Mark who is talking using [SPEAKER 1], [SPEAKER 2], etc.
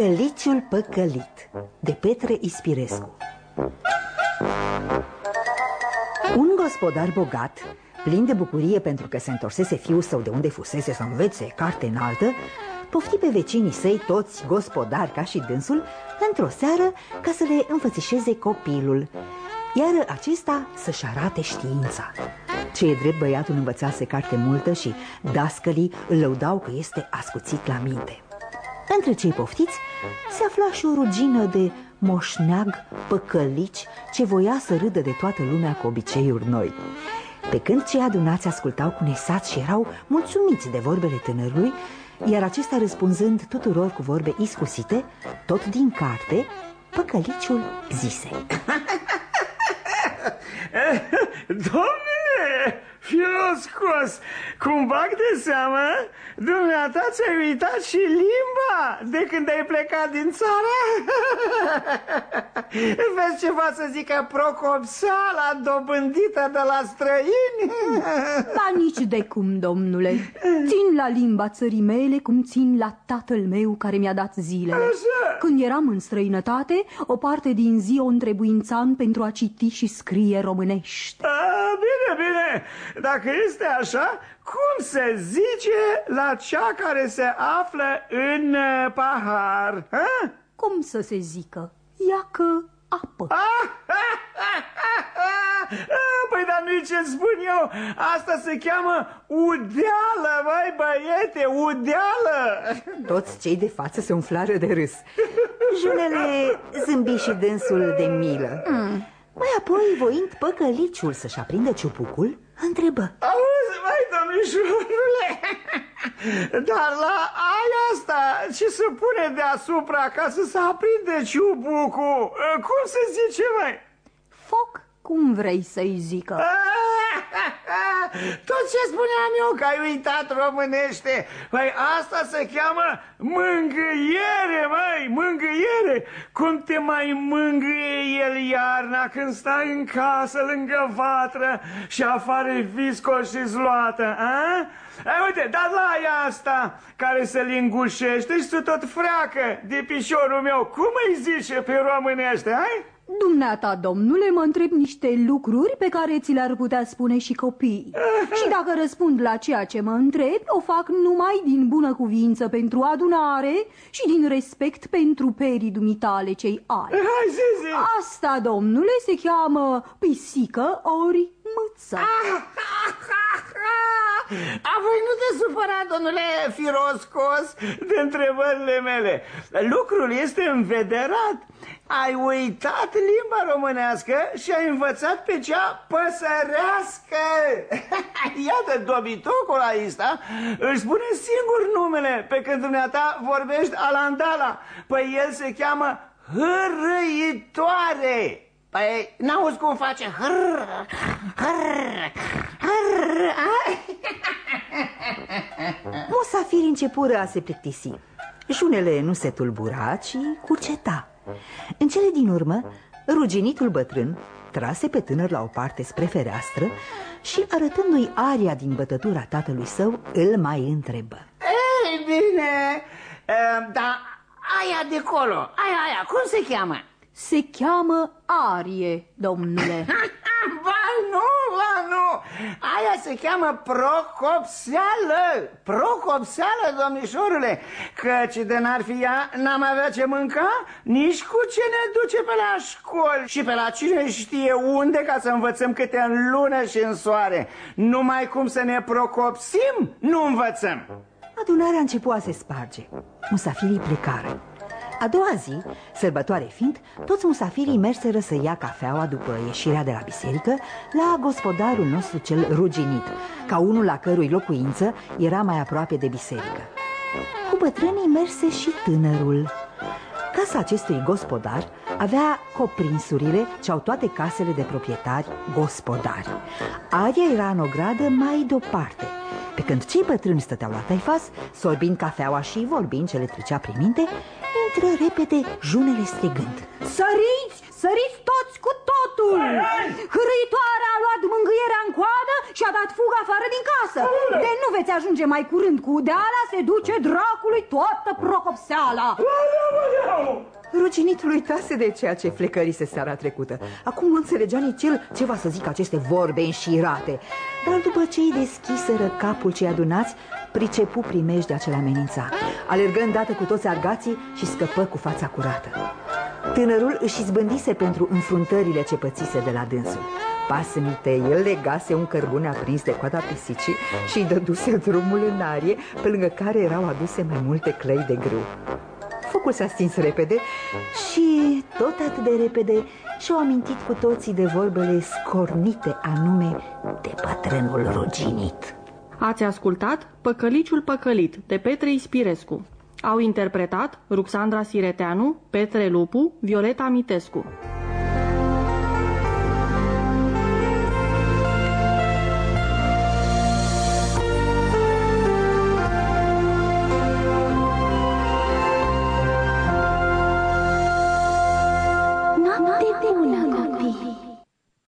[SPEAKER 1] Păcăliciul păcălit de Petre Ispirescu Un gospodar bogat, plin de bucurie pentru că se întorsese fiul său de unde fusese să învețe carte înaltă, pofti pe vecinii săi, toți gospodari ca și dânsul, într-o seară ca să le înfățișeze copilul, iar acesta să-și arate știința. Ce e drept, băiatul învățase carte multă și dascălii îl lăudau că este ascuțit la minte. Între cei poftiți se afla și o rugină de moșneag păcălici ce voia să râdă de toată lumea cu obiceiuri noi. Pe când cei adunați ascultau cu nesat și erau mulțumiți de vorbele tânărului, iar acesta răspunzând tuturor cu vorbe iscusite, tot din carte, păcăliciul zise
[SPEAKER 2] Domnule, Fioscos, cum bag de seamă, dumneata ți-ai uitat și limba de când ai plecat din țară? Vezi ceva să zică procopseala dobândită de la străini?
[SPEAKER 3] La nici de cum, domnule. Țin la limba țării mele cum țin la tatăl meu care mi-a dat zilele.
[SPEAKER 2] Așa.
[SPEAKER 3] Când eram în străinătate, o parte din zi o întrebuințam pentru a citi și scrie românești.
[SPEAKER 2] A, bine, bine, dacă este așa, cum se zice la cea care se află în uh, pahar? Ha?
[SPEAKER 3] Cum să se zică? Iacă apă.
[SPEAKER 2] Păi dar nu ce spun eu, asta se cheamă udeală, vai băiete, udeală
[SPEAKER 1] Toți cei de față se umflară de râs Junele zâmbi și dânsul de milă mm. Mai apoi, voind păcăliciul să-și aprindă ciupucul, întrebă
[SPEAKER 2] Auzi, mai domnișorule, dar la aia asta ce se pune deasupra ca să se aprinde ciubucul? Cum se zice, mai?
[SPEAKER 3] Foc, cum vrei să-i zică?
[SPEAKER 2] Tot ce spuneam eu că ai uitat românește Păi asta se cheamă mângâiere, măi, mângâiere Cum te mai mângâie el iarna când stai în casă lângă vatră Și afară visco și zloată, a? Ai, uite, dar la aia asta care se lingușește și se tot freacă de pișorul meu Cum îi zice pe românește, ai?
[SPEAKER 3] Dumneata, domnule, mă întreb niște lucruri pe care ți le-ar putea spune și copiii. și dacă răspund la ceea ce mă întreb, o fac numai din bună cuvință pentru adunare și din respect pentru perii dumitale cei ai.
[SPEAKER 2] Hai, zi, zi.
[SPEAKER 3] Asta, domnule, se cheamă pisică ori mâță.
[SPEAKER 2] A, voi nu te supăra, domnule Firoscos, de întrebările mele. Lucrul este învederat. Ai uitat limba românească și ai învățat pe cea păsărească. Iată, dobitocul ăsta își spune singur numele pe când dumneata vorbești alandala. Păi el se cheamă hârâitoare. Păi, n-auzi cum face hâr, hâr, hâr,
[SPEAKER 1] Musafiri începură a se plictisi Și șunele nu se tulbura, ci cuceta În cele din urmă, ruginitul bătrân trase pe tânăr la o parte spre fereastră și arătându-i aria din bătătura tatălui său, îl mai întrebă
[SPEAKER 2] Ei, bine, dar aia de colo, aia, aia, cum se cheamă?
[SPEAKER 3] Se cheamă arie, domnule.
[SPEAKER 2] ba nu, ba nu, aia se cheamă procopseală, procopseală, domnișorule, căci de n-ar fi ea, n-am avea ce mânca, nici cu ce ne duce pe la școli. Și pe la cine știe unde ca să învățăm câte în lună și în soare. Numai cum să ne procopsim, nu învățăm.
[SPEAKER 1] Adunarea începu a se sparge. Musafirii plecară a doua zi, sărbătoare fiind, toți musafirii merseră să ia cafeaua după ieșirea de la biserică la gospodarul nostru cel ruginit, ca unul la cărui locuință era mai aproape de biserică. Cu bătrânii merse și tânărul. Casa acestui gospodar avea coprinsurile ce au toate casele de proprietari gospodari. Aria era în o gradă mai departe, pe când cei bătrâni stăteau la taifas, sorbind cafeaua și vorbind ce le trecea prin minte, intră repede junele strigând
[SPEAKER 3] Săriți, Săriți toți cu totul! Hârâitoarea a luat mângâierea în coadă și a dat fuga afară din casă. De nu veți ajunge mai curând cu udeala, se duce dracului toată procopseala.
[SPEAKER 1] Ruginitul uitase de ceea ce flecărise seara trecută. Acum nu înțelegea nici el ce va să zic aceste vorbe înșirate. Dar după ce îi deschiseră capul cei adunați, pricepu primejdea ce le amenința. Alergă îndată cu toți argații și scăpă cu fața curată. Tânărul își izbândise pentru înfruntările ce pățise de la dânsul. Pasmite, el legase un cărbune aprins de coada pisicii și îi dăduse drumul în arie, pe lângă care erau aduse mai multe clăi de grâu. Focul s-a stins repede și tot atât de repede și-au amintit cu toții de vorbele scornite anume de bătrânul ruginit.
[SPEAKER 4] Ați ascultat Păcăliciul păcălit de Petre Ispirescu. Au interpretat Ruxandra Sireteanu, Petre Lupu, Violeta Mitescu.